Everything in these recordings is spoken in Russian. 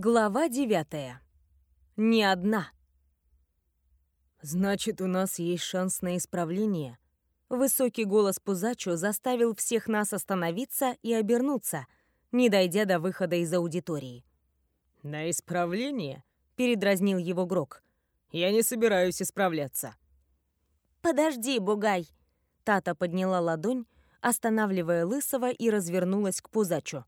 Глава девятая. Не одна. «Значит, у нас есть шанс на исправление?» Высокий голос Пузачо заставил всех нас остановиться и обернуться, не дойдя до выхода из аудитории. «На исправление?» — передразнил его Грок. «Я не собираюсь исправляться». «Подожди, Бугай!» Тата подняла ладонь, останавливая Лысого и развернулась к Пузачу.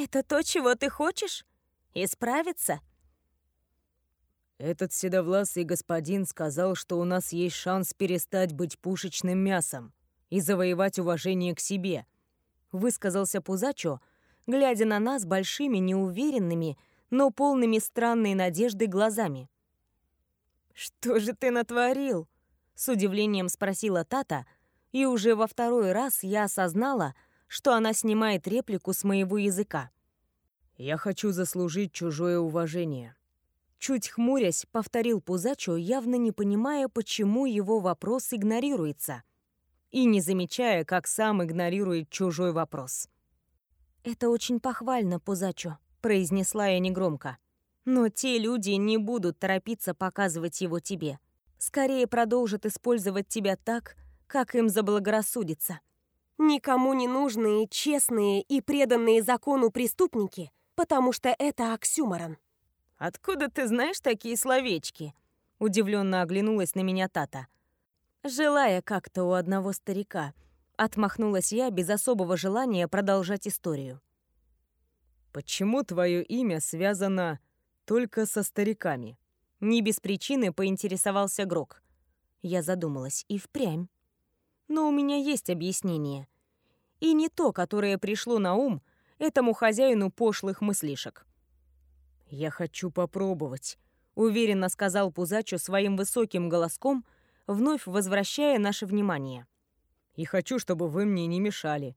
«Это то, чего ты хочешь? Исправиться?» Этот седовласый господин сказал, что у нас есть шанс перестать быть пушечным мясом и завоевать уважение к себе. Высказался Пузачо, глядя на нас большими, неуверенными, но полными странной надежды глазами. «Что же ты натворил?» — с удивлением спросила Тата, и уже во второй раз я осознала, что она снимает реплику с моего языка. «Я хочу заслужить чужое уважение». Чуть хмурясь, повторил Пузачо, явно не понимая, почему его вопрос игнорируется, и не замечая, как сам игнорирует чужой вопрос. «Это очень похвально, Пузачо», — произнесла я негромко. «Но те люди не будут торопиться показывать его тебе. Скорее продолжат использовать тебя так, как им заблагорассудится. Никому не нужные, честные и преданные закону преступники, потому что это оксюморон». «Откуда ты знаешь такие словечки?» Удивленно оглянулась на меня Тата. Желая как-то у одного старика, отмахнулась я без особого желания продолжать историю. «Почему твое имя связано только со стариками?» Не без причины поинтересовался Грок. Я задумалась, и впрямь. Но у меня есть объяснение. И не то, которое пришло на ум этому хозяину пошлых мыслишек. «Я хочу попробовать», — уверенно сказал Пузачо своим высоким голоском, вновь возвращая наше внимание. «И хочу, чтобы вы мне не мешали».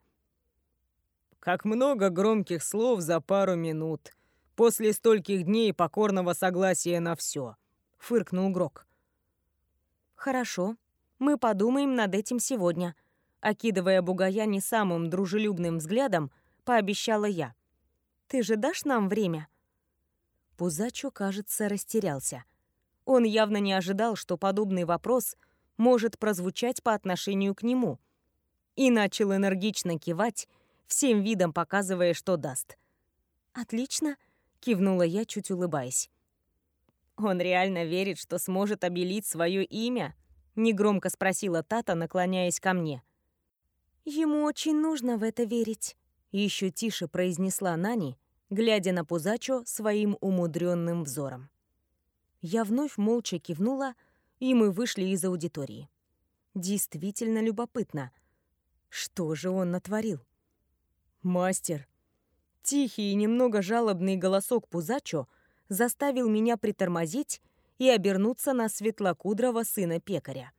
Как много громких слов за пару минут. После стольких дней покорного согласия на все, фыркнул Грок. Хорошо, мы подумаем над этим сегодня, окидывая бугая не самым дружелюбным взглядом, пообещала я. Ты же дашь нам время? Пузачо, кажется, растерялся. Он явно не ожидал, что подобный вопрос может прозвучать по отношению к нему. И начал энергично кивать, всем видом показывая, что даст. «Отлично», — кивнула я, чуть улыбаясь. «Он реально верит, что сможет обелить свое имя?» — негромко спросила Тата, наклоняясь ко мне. «Ему очень нужно в это верить», — еще тише произнесла Нани, глядя на Пузачо своим умудренным взором. Я вновь молча кивнула, и мы вышли из аудитории. Действительно любопытно. Что же он натворил? «Мастер!» Тихий и немного жалобный голосок Пузачо заставил меня притормозить и обернуться на светлокудрого сына пекаря.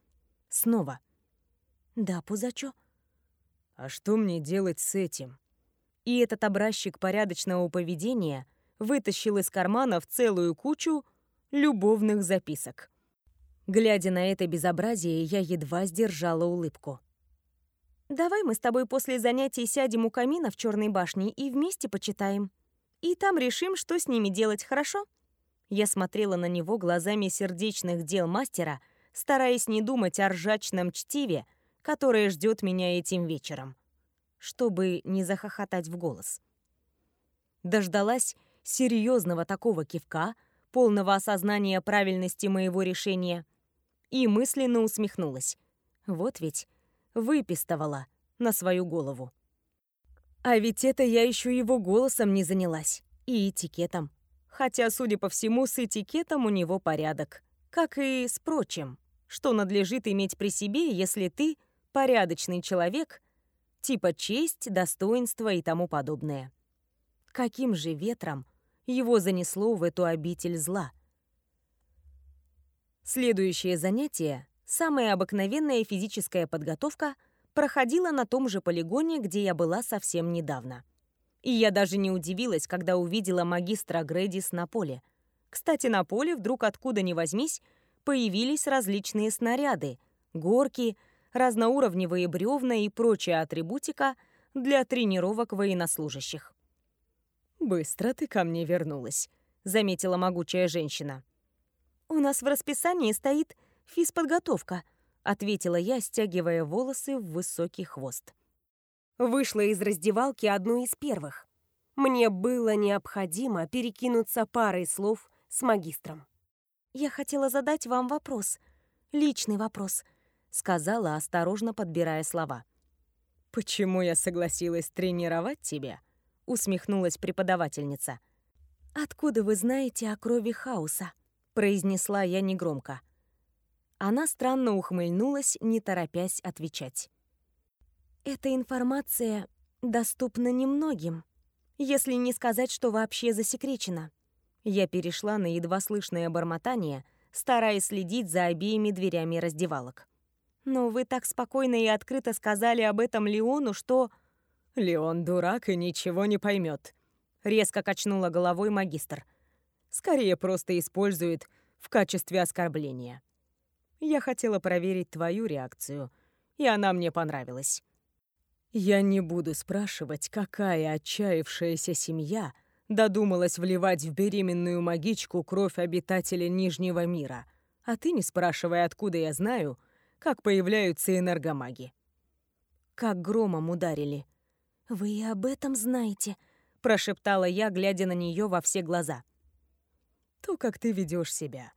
Снова. «Да, Пузачо?» «А что мне делать с этим?» И этот образчик порядочного поведения вытащил из кармана в целую кучу любовных записок. Глядя на это безобразие, я едва сдержала улыбку. «Давай мы с тобой после занятий сядем у камина в Черной башне и вместе почитаем. И там решим, что с ними делать, хорошо?» Я смотрела на него глазами сердечных дел мастера, стараясь не думать о ржачном чтиве, которое ждет меня этим вечером чтобы не захохотать в голос. Дождалась серьезного такого кивка, полного осознания правильности моего решения, и мысленно усмехнулась. Вот ведь выпистовала на свою голову. А ведь это я еще его голосом не занялась. И этикетом. Хотя, судя по всему, с этикетом у него порядок. Как и с прочим, что надлежит иметь при себе, если ты порядочный человек типа честь, достоинство и тому подобное. Каким же ветром его занесло в эту обитель зла? Следующее занятие, самая обыкновенная физическая подготовка, проходила на том же полигоне, где я была совсем недавно. И я даже не удивилась, когда увидела магистра Грэдис на поле. Кстати, на поле вдруг откуда ни возьмись появились различные снаряды, горки — разноуровневые бревна и прочая атрибутика для тренировок военнослужащих. «Быстро ты ко мне вернулась», — заметила могучая женщина. «У нас в расписании стоит физподготовка», — ответила я, стягивая волосы в высокий хвост. Вышла из раздевалки одну из первых. Мне было необходимо перекинуться парой слов с магистром. «Я хотела задать вам вопрос, личный вопрос», — сказала, осторожно подбирая слова. «Почему я согласилась тренировать тебя?» — усмехнулась преподавательница. «Откуда вы знаете о крови хаоса?» — произнесла я негромко. Она странно ухмыльнулась, не торопясь отвечать. «Эта информация доступна немногим, если не сказать, что вообще засекречена». Я перешла на едва слышное бормотание, стараясь следить за обеими дверями раздевалок. «Но вы так спокойно и открыто сказали об этом Леону, что...» «Леон дурак и ничего не поймет», — резко качнула головой магистр. «Скорее просто использует в качестве оскорбления. Я хотела проверить твою реакцию, и она мне понравилась. Я не буду спрашивать, какая отчаявшаяся семья додумалась вливать в беременную магичку кровь обитателя Нижнего мира, а ты не спрашивай, откуда я знаю, как появляются энергомаги. Как громом ударили. «Вы и об этом знаете», — прошептала я, глядя на нее во все глаза. «То, как ты ведешь себя,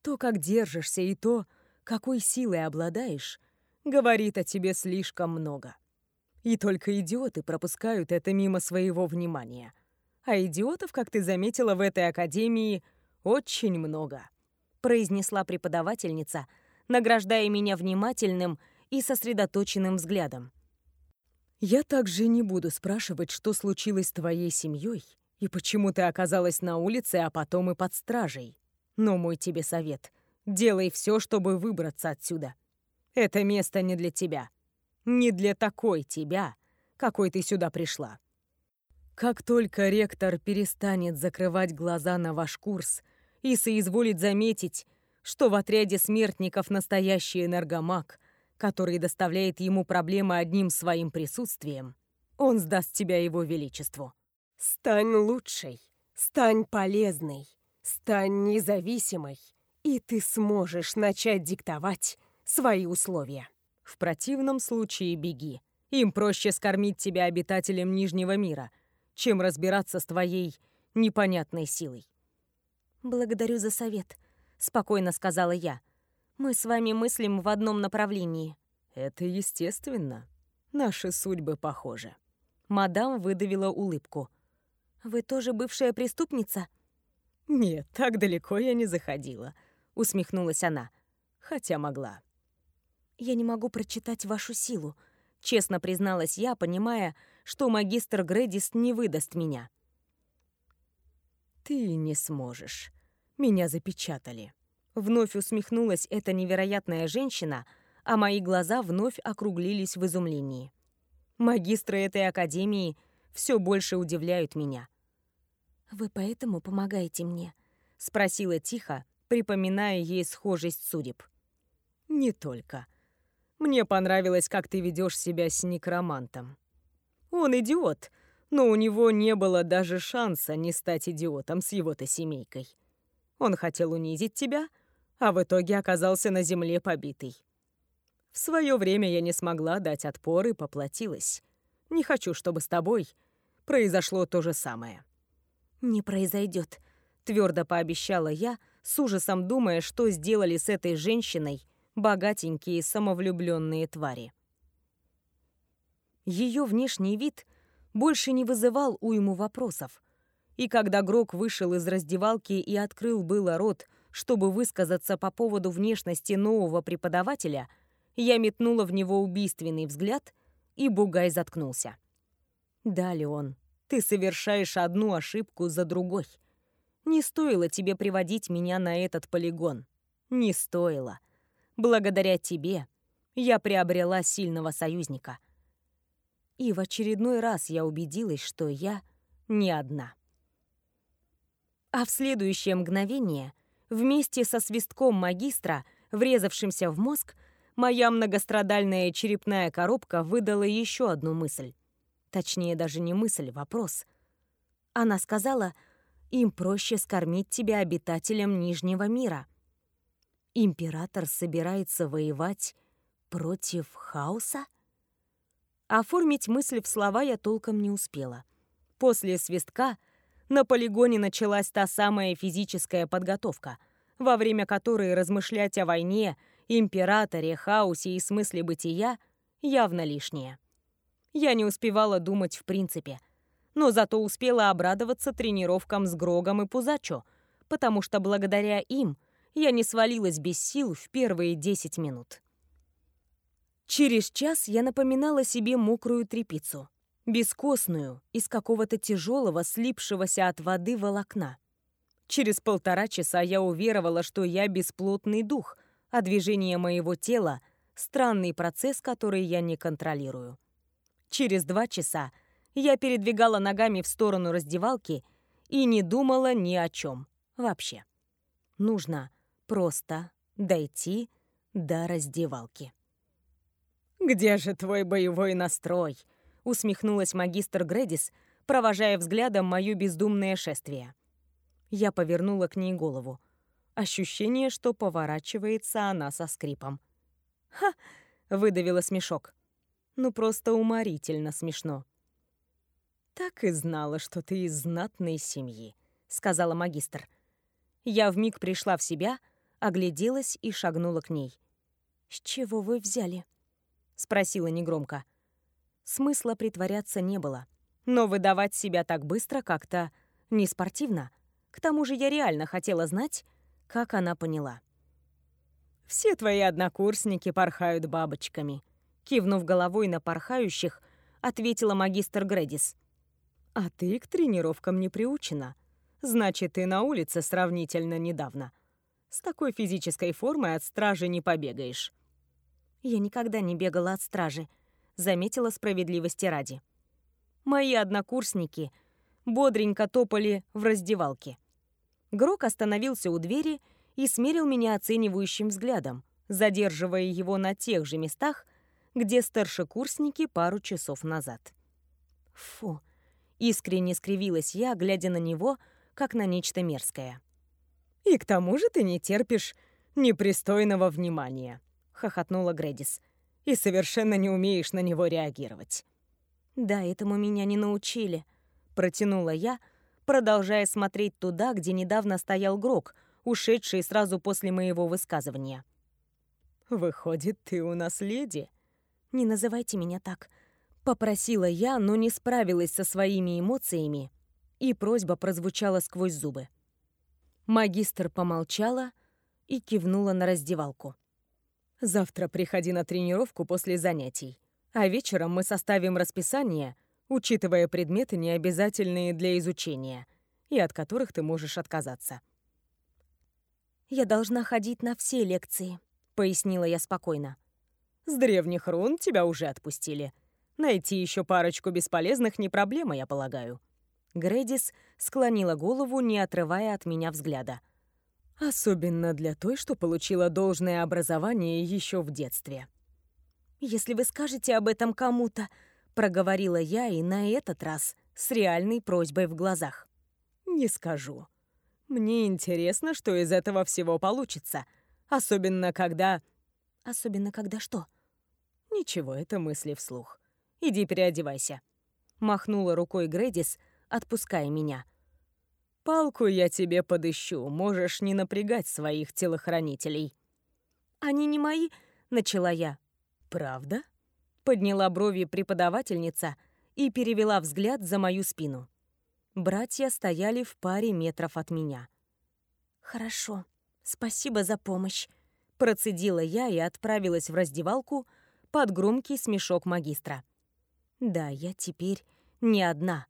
то, как держишься, и то, какой силой обладаешь, говорит о тебе слишком много. И только идиоты пропускают это мимо своего внимания. А идиотов, как ты заметила, в этой академии очень много», — произнесла преподавательница, награждая меня внимательным и сосредоточенным взглядом. Я также не буду спрашивать, что случилось с твоей семьей и почему ты оказалась на улице, а потом и под стражей. Но мой тебе совет — делай все, чтобы выбраться отсюда. Это место не для тебя. Не для такой тебя, какой ты сюда пришла. Как только ректор перестанет закрывать глаза на ваш курс и соизволит заметить, что в отряде смертников настоящий энергомаг — который доставляет ему проблемы одним своим присутствием, он сдаст тебя его величеству. Стань лучшей, стань полезной, стань независимой, и ты сможешь начать диктовать свои условия. В противном случае беги. Им проще скормить тебя обитателем Нижнего мира, чем разбираться с твоей непонятной силой. «Благодарю за совет», — спокойно сказала я. Мы с вами мыслим в одном направлении. Это естественно. Наши судьбы похожи. Мадам выдавила улыбку. Вы тоже бывшая преступница? Нет, так далеко я не заходила, усмехнулась она. Хотя могла. Я не могу прочитать вашу силу, честно призналась я, понимая, что магистр Грэдис не выдаст меня. Ты не сможешь. Меня запечатали. Вновь усмехнулась эта невероятная женщина, а мои глаза вновь округлились в изумлении. Магистры этой академии все больше удивляют меня. «Вы поэтому помогаете мне?» — спросила тихо, припоминая ей схожесть судеб. «Не только. Мне понравилось, как ты ведешь себя с некромантом. Он идиот, но у него не было даже шанса не стать идиотом с его-то семейкой. Он хотел унизить тебя — а в итоге оказался на земле побитый. В свое время я не смогла дать отпор и поплатилась. Не хочу, чтобы с тобой произошло то же самое. «Не произойдет», — твердо пообещала я, с ужасом думая, что сделали с этой женщиной богатенькие самовлюбленные твари. Ее внешний вид больше не вызывал уйму вопросов, и когда Грок вышел из раздевалки и открыл было рот, чтобы высказаться по поводу внешности нового преподавателя, я метнула в него убийственный взгляд, и Бугай заткнулся. «Да, Леон, ты совершаешь одну ошибку за другой. Не стоило тебе приводить меня на этот полигон. Не стоило. Благодаря тебе я приобрела сильного союзника. И в очередной раз я убедилась, что я не одна. А в следующее мгновение Вместе со свистком магистра, врезавшимся в мозг, моя многострадальная черепная коробка выдала еще одну мысль. Точнее, даже не мысль, вопрос. Она сказала, им проще скормить тебя обитателям Нижнего мира. Император собирается воевать против хаоса? Оформить мысль в слова я толком не успела. После свистка на полигоне началась та самая физическая подготовка, во время которой размышлять о войне, императоре, хаосе и смысле бытия явно лишнее. Я не успевала думать в принципе, но зато успела обрадоваться тренировкам с Грогом и Пузачо, потому что благодаря им я не свалилась без сил в первые 10 минут. Через час я напоминала себе мокрую трепицу, бескостную, из какого-то тяжелого, слипшегося от воды волокна. Через полтора часа я уверовала, что я бесплотный дух, а движение моего тела — странный процесс, который я не контролирую. Через два часа я передвигала ногами в сторону раздевалки и не думала ни о чем вообще. Нужно просто дойти до раздевалки. «Где же твой боевой настрой?» — усмехнулась магистр Гредис, провожая взглядом мое бездумное шествие. Я повернула к ней голову. Ощущение, что поворачивается она со скрипом. «Ха!» — выдавила смешок. «Ну, просто уморительно смешно». «Так и знала, что ты из знатной семьи», — сказала магистр. Я вмиг пришла в себя, огляделась и шагнула к ней. «С чего вы взяли?» спросила негромко. Смысла притворяться не было, но выдавать себя так быстро как-то не спортивно. К тому же я реально хотела знать, как она поняла. «Все твои однокурсники порхают бабочками», кивнув головой на порхающих, ответила магистр Гредис. «А ты к тренировкам не приучена. Значит, ты на улице сравнительно недавно. С такой физической формой от стражи не побегаешь. Я никогда не бегала от стражи, заметила справедливости ради. Мои однокурсники бодренько топали в раздевалке. Грок остановился у двери и смерил меня оценивающим взглядом, задерживая его на тех же местах, где старшекурсники пару часов назад. Фу, искренне скривилась я, глядя на него, как на нечто мерзкое. «И к тому же ты не терпишь непристойного внимания», хохотнула Грэдис. «И совершенно не умеешь на него реагировать». «Да, этому меня не научили», — протянула я, продолжая смотреть туда, где недавно стоял Грок, ушедший сразу после моего высказывания. «Выходит, ты у нас леди?» «Не называйте меня так», — попросила я, но не справилась со своими эмоциями, и просьба прозвучала сквозь зубы. Магистр помолчала и кивнула на раздевалку. Завтра приходи на тренировку после занятий, а вечером мы составим расписание, учитывая предметы, необязательные для изучения, и от которых ты можешь отказаться. «Я должна ходить на все лекции», — пояснила я спокойно. «С древних рун тебя уже отпустили. Найти еще парочку бесполезных не проблема, я полагаю». Грэдис склонила голову, не отрывая от меня взгляда. Особенно для той, что получила должное образование еще в детстве. «Если вы скажете об этом кому-то», — проговорила я и на этот раз с реальной просьбой в глазах. «Не скажу. Мне интересно, что из этого всего получится. Особенно когда...» «Особенно когда что?» «Ничего, это мысли вслух. Иди переодевайся». Махнула рукой Грэдис, отпуская меня. Палку я тебе подыщу, можешь не напрягать своих телохранителей». «Они не мои», — начала я. «Правда?» — подняла брови преподавательница и перевела взгляд за мою спину. Братья стояли в паре метров от меня. «Хорошо, спасибо за помощь», — процедила я и отправилась в раздевалку под громкий смешок магистра. «Да, я теперь не одна».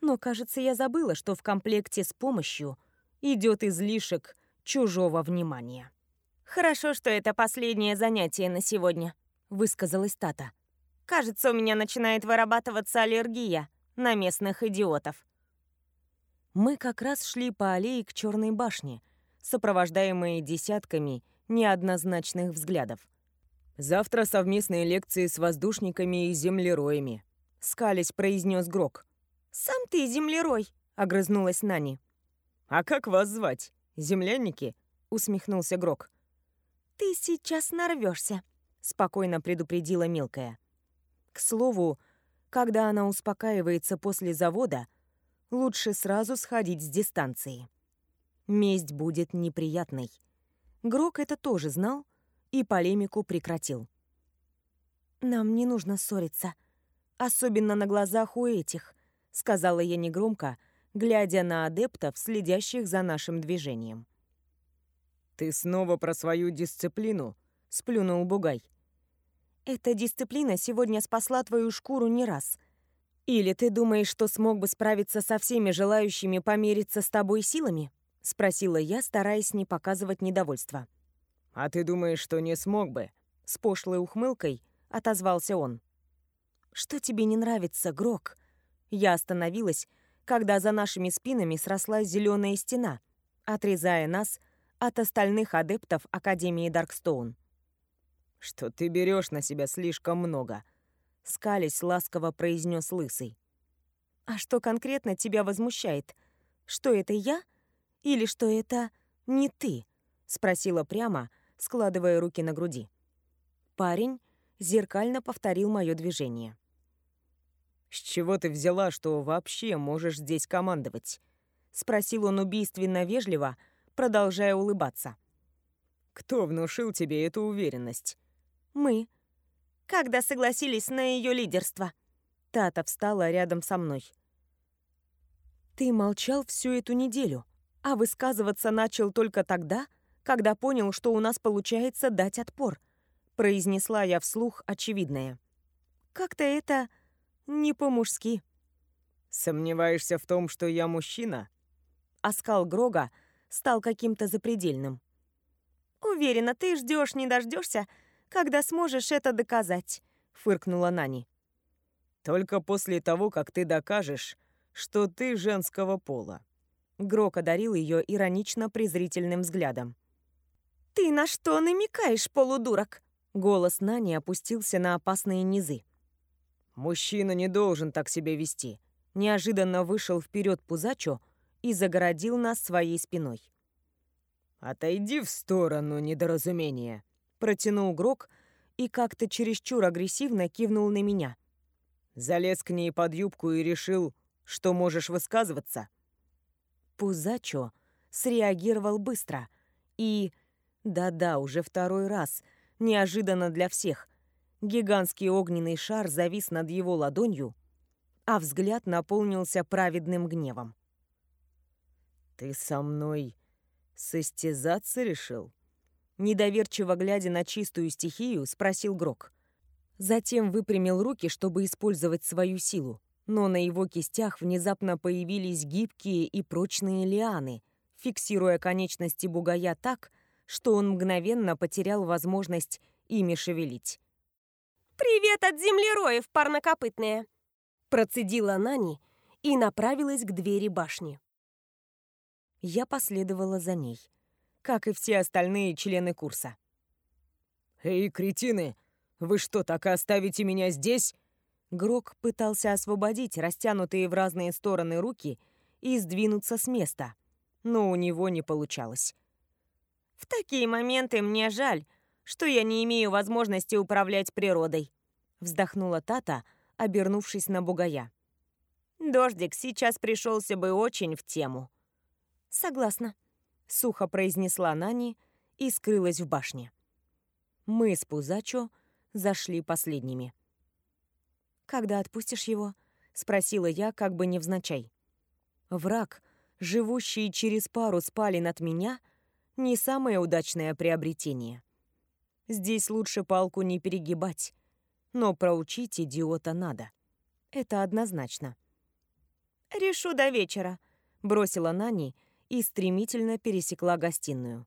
Но, кажется, я забыла, что в комплекте с помощью идет излишек чужого внимания. «Хорошо, что это последнее занятие на сегодня», — высказалась Тата. «Кажется, у меня начинает вырабатываться аллергия на местных идиотов». Мы как раз шли по аллее к Черной башне, сопровождаемые десятками неоднозначных взглядов. «Завтра совместные лекции с воздушниками и землероями», — скались произнес Грок. «Сам ты землерой», — огрызнулась Нани. «А как вас звать? Землянники?» — усмехнулся Грок. «Ты сейчас нарвешься», — спокойно предупредила мелкая. К слову, когда она успокаивается после завода, лучше сразу сходить с дистанции. Месть будет неприятной. Грок это тоже знал и полемику прекратил. «Нам не нужно ссориться, особенно на глазах у этих», — сказала я негромко, глядя на адептов, следящих за нашим движением. «Ты снова про свою дисциплину?» — сплюнул Бугай. «Эта дисциплина сегодня спасла твою шкуру не раз. Или ты думаешь, что смог бы справиться со всеми желающими помериться с тобой силами?» — спросила я, стараясь не показывать недовольства. «А ты думаешь, что не смог бы?» — с пошлой ухмылкой отозвался он. «Что тебе не нравится, Грок?» Я остановилась, когда за нашими спинами срослась зеленая стена, отрезая нас от остальных адептов Академии Даркстоун. «Что ты берешь на себя слишком много», — скались ласково произнес Лысый. «А что конкретно тебя возмущает? Что это я? Или что это не ты?» — спросила прямо, складывая руки на груди. Парень зеркально повторил мое движение. «С чего ты взяла, что вообще можешь здесь командовать?» — спросил он убийственно вежливо, продолжая улыбаться. «Кто внушил тебе эту уверенность?» «Мы. Когда согласились на ее лидерство». Тата встала рядом со мной. «Ты молчал всю эту неделю, а высказываться начал только тогда, когда понял, что у нас получается дать отпор», произнесла я вслух очевидное. «Как-то это не по-мужски». «Сомневаешься в том, что я мужчина?» Оскал Грога стал каким-то запредельным. «Уверена, ты ждешь, не дождешься, когда сможешь это доказать», — фыркнула Нани. «Только после того, как ты докажешь, что ты женского пола». Грок одарил ее иронично-презрительным взглядом. «Ты на что намекаешь, полудурок?» Голос Нани опустился на опасные низы. «Мужчина не должен так себя вести». Неожиданно вышел вперед Пузачо и загородил нас своей спиной. «Отойди в сторону, недоразумение!» Протянул Грок и как-то чересчур агрессивно кивнул на меня. Залез к ней под юбку и решил, что можешь высказываться. Пузачо среагировал быстро и... Да-да, уже второй раз, неожиданно для всех. Гигантский огненный шар завис над его ладонью, а взгляд наполнился праведным гневом. «Ты со мной состязаться решил?» Недоверчиво глядя на чистую стихию, спросил Грок. Затем выпрямил руки, чтобы использовать свою силу, но на его кистях внезапно появились гибкие и прочные лианы, фиксируя конечности бугая так, что он мгновенно потерял возможность ими шевелить. «Привет от землероев, парнокопытные!» Процедила Нани и направилась к двери башни. Я последовала за ней, как и все остальные члены курса. «Эй, кретины, вы что, так и оставите меня здесь?» Грок пытался освободить растянутые в разные стороны руки и сдвинуться с места, но у него не получалось. «В такие моменты мне жаль, что я не имею возможности управлять природой», вздохнула Тата, обернувшись на бугая. «Дождик сейчас пришелся бы очень в тему». «Согласна», — сухо произнесла Нани и скрылась в башне. Мы с Пузачо зашли последними. «Когда отпустишь его?» — спросила я, как бы невзначай. Враг, живущий через пару спален от меня, не самое удачное приобретение. Здесь лучше палку не перегибать, но проучить идиота надо. Это однозначно. «Решу до вечера», — бросила Нани, — и стремительно пересекла гостиную.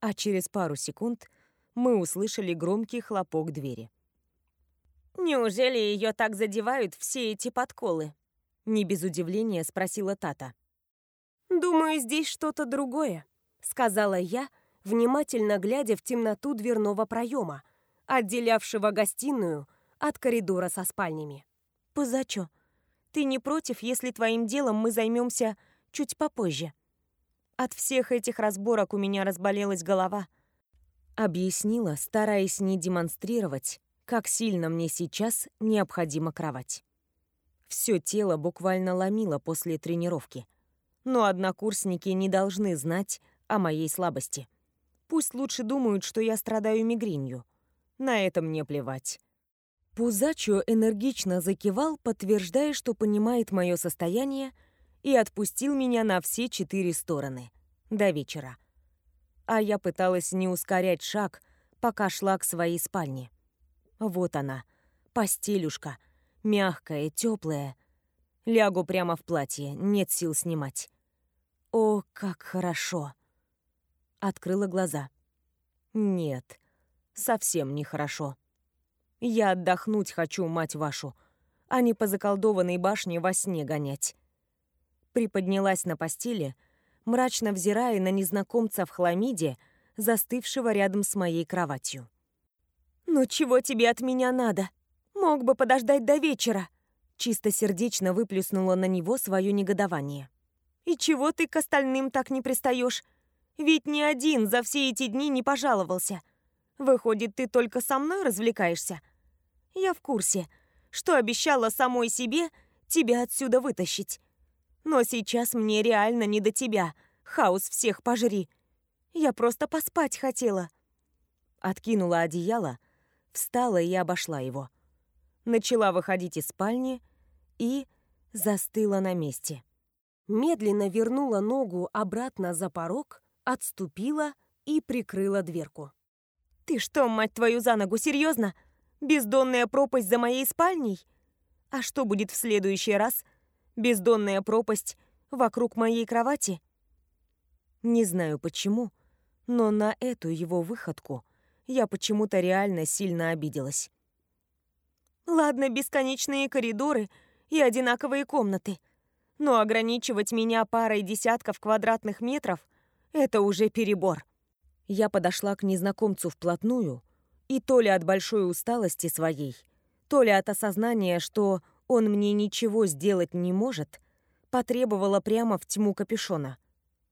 А через пару секунд мы услышали громкий хлопок двери. «Неужели ее так задевают все эти подколы?» Не без удивления спросила Тата. «Думаю, здесь что-то другое», — сказала я, внимательно глядя в темноту дверного проема, отделявшего гостиную от коридора со спальнями. «Пузачо, Ты не против, если твоим делом мы займемся чуть попозже? От всех этих разборок у меня разболелась голова. Объяснила, стараясь не демонстрировать, как сильно мне сейчас необходима кровать. Все тело буквально ломило после тренировки. Но однокурсники не должны знать о моей слабости. Пусть лучше думают, что я страдаю мигренью. На это мне плевать. Пузачо энергично закивал, подтверждая, что понимает мое состояние, и отпустил меня на все четыре стороны. До вечера. А я пыталась не ускорять шаг, пока шла к своей спальне. Вот она, постелюшка, мягкая, теплая. Лягу прямо в платье, нет сил снимать. О, как хорошо. Открыла глаза. Нет, совсем нехорошо. Я отдохнуть хочу, мать вашу, а не по заколдованной башне во сне гонять. Приподнялась на постели, мрачно взирая на незнакомца в хламиде, застывшего рядом с моей кроватью. «Ну чего тебе от меня надо? Мог бы подождать до вечера!» Чистосердечно выплюснула на него свое негодование. «И чего ты к остальным так не пристаешь? Ведь ни один за все эти дни не пожаловался. Выходит, ты только со мной развлекаешься? Я в курсе, что обещала самой себе тебя отсюда вытащить. Но сейчас мне реально не до тебя. Хаос всех пожри. Я просто поспать хотела. Откинула одеяло, встала и обошла его. Начала выходить из спальни и застыла на месте. Медленно вернула ногу обратно за порог, отступила и прикрыла дверку. «Ты что, мать твою, за ногу, серьезно? Бездонная пропасть за моей спальней? А что будет в следующий раз? Бездонная пропасть вокруг моей кровати?» Не знаю почему, но на эту его выходку я почему-то реально сильно обиделась. Ладно, бесконечные коридоры и одинаковые комнаты. Но ограничивать меня парой десятков квадратных метров — это уже перебор. Я подошла к незнакомцу вплотную, и то ли от большой усталости своей, то ли от осознания, что он мне ничего сделать не может, потребовала прямо в тьму капюшона.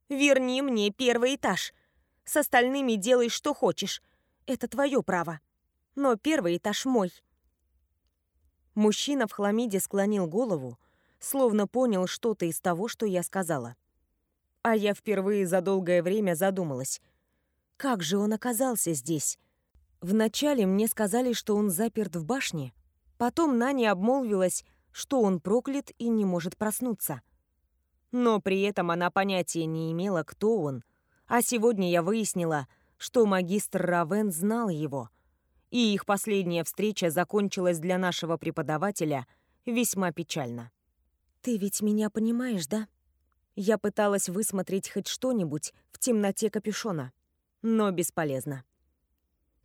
«Верни мне первый этаж. С остальными делай, что хочешь. Это твое право. Но первый этаж мой». Мужчина в хламиде склонил голову, словно понял что-то из того, что я сказала. А я впервые за долгое время задумалась — как же он оказался здесь? Вначале мне сказали, что он заперт в башне. Потом Нани обмолвилась, что он проклят и не может проснуться. Но при этом она понятия не имела, кто он. А сегодня я выяснила, что магистр Равен знал его. И их последняя встреча закончилась для нашего преподавателя весьма печально. «Ты ведь меня понимаешь, да?» Я пыталась высмотреть хоть что-нибудь в темноте капюшона но бесполезно.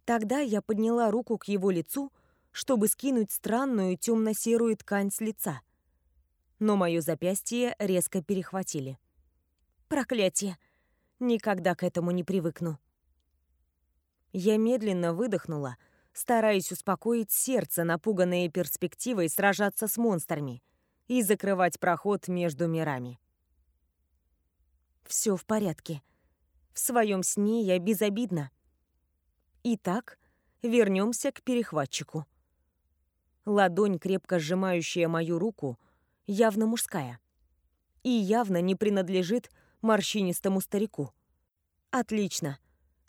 Тогда я подняла руку к его лицу, чтобы скинуть странную темно-серую ткань с лица. Но мое запястье резко перехватили. Проклятие! Никогда к этому не привыкну. Я медленно выдохнула, стараясь успокоить сердце, напуганное перспективой сражаться с монстрами и закрывать проход между мирами. Все в порядке. В своем сне я безобидна. Итак, вернемся к перехватчику. Ладонь, крепко сжимающая мою руку, явно мужская. И явно не принадлежит морщинистому старику. Отлично.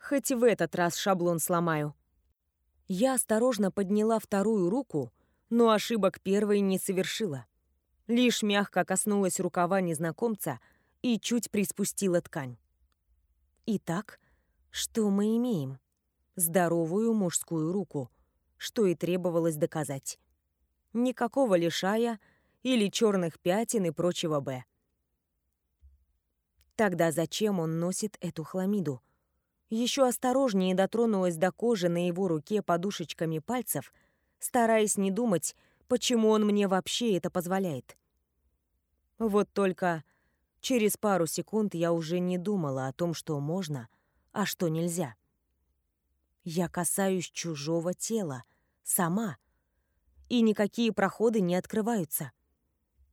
Хоть в этот раз шаблон сломаю. Я осторожно подняла вторую руку, но ошибок первой не совершила. Лишь мягко коснулась рукава незнакомца и чуть приспустила ткань. Итак, что мы имеем? Здоровую мужскую руку, что и требовалось доказать. Никакого лишая или черных пятен и прочего «Б». Тогда зачем он носит эту хламиду? Еще осторожнее дотронулась до кожи на его руке подушечками пальцев, стараясь не думать, почему он мне вообще это позволяет. Вот только Через пару секунд я уже не думала о том, что можно, а что нельзя. Я касаюсь чужого тела, сама, и никакие проходы не открываются.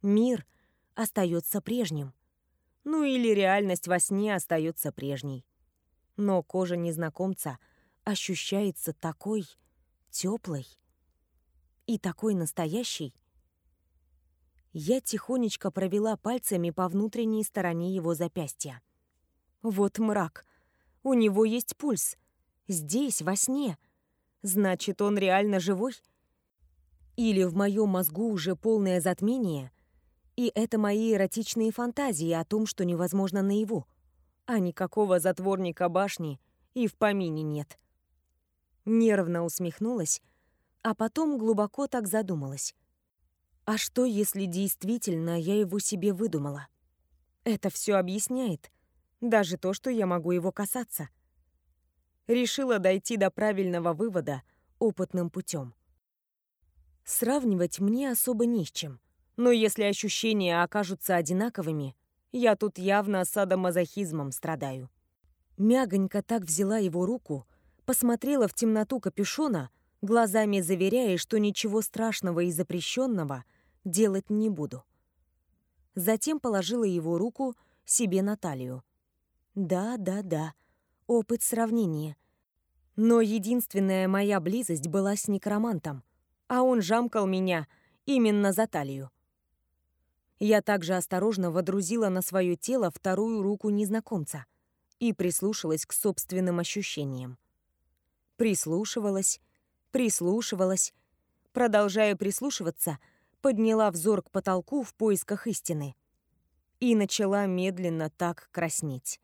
Мир остается прежним. Ну или реальность во сне остается прежней. Но кожа незнакомца ощущается такой теплой и такой настоящей. Я тихонечко провела пальцами по внутренней стороне его запястья. Вот мрак. У него есть пульс. Здесь, во сне. Значит, он реально живой? Или в моем мозгу уже полное затмение, и это мои эротичные фантазии о том, что невозможно наяву, а никакого затворника башни и в помине нет. Нервно усмехнулась, а потом глубоко так задумалась. А что, если действительно я его себе выдумала? Это все объясняет. Даже то, что я могу его касаться. Решила дойти до правильного вывода опытным путем. Сравнивать мне особо не с чем. Но если ощущения окажутся одинаковыми, я тут явно садомазохизмом страдаю. Мягонько так взяла его руку, посмотрела в темноту капюшона, глазами заверяя, что ничего страшного и запрещенного делать не буду. Затем положила его руку себе на талию. Да, да, да, опыт сравнения. Но единственная моя близость была с некромантом, а он жамкал меня именно за талию. Я также осторожно водрузила на свое тело вторую руку незнакомца и прислушалась к собственным ощущениям. Прислушивалась, прислушивалась, продолжая прислушиваться, подняла взор к потолку в поисках истины и начала медленно так краснеть.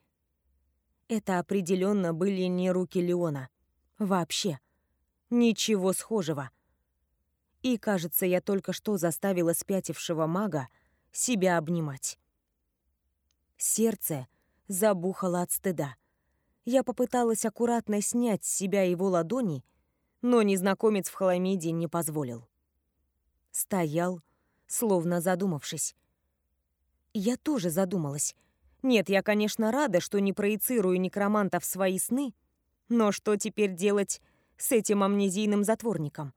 Это определенно были не руки Леона. Вообще. Ничего схожего. И, кажется, я только что заставила спятившего мага себя обнимать. Сердце забухало от стыда. Я попыталась аккуратно снять с себя его ладони, но незнакомец в хламиде не позволил. Стоял, словно задумавшись. Я тоже задумалась. Нет, я, конечно, рада, что не проецирую некроманта в свои сны, но что теперь делать с этим амнезийным затворником?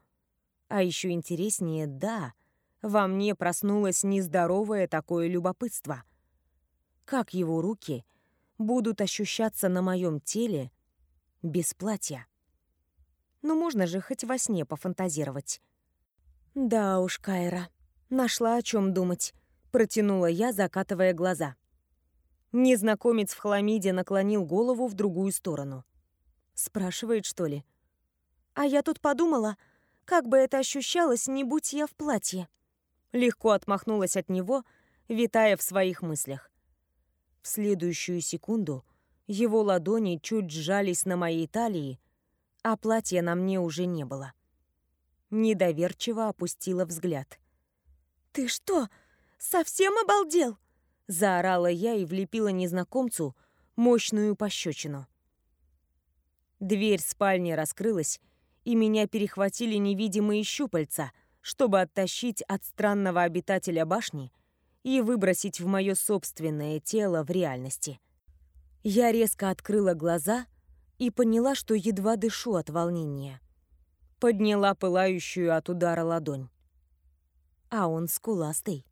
А еще интереснее, да, во мне проснулось нездоровое такое любопытство. Как его руки будут ощущаться на моем теле без платья? Ну, можно же хоть во сне пофантазировать. Да уж, Кайра, нашла о чем думать, протянула я, закатывая глаза. Незнакомец в хламиде наклонил голову в другую сторону. Спрашивает, что ли? А я тут подумала, как бы это ощущалось, не будь я в платье. Легко отмахнулась от него, витая в своих мыслях. В следующую секунду его ладони чуть сжались на моей талии, а платья на мне уже не было. Недоверчиво опустила взгляд. «Ты что, совсем обалдел?» Заорала я и влепила незнакомцу мощную пощечину. Дверь спальни раскрылась, и меня перехватили невидимые щупальца, чтобы оттащить от странного обитателя башни и выбросить в мое собственное тело в реальности. Я резко открыла глаза и поняла, что едва дышу от волнения. Подняла пылающую от удара ладонь. А он скуластый.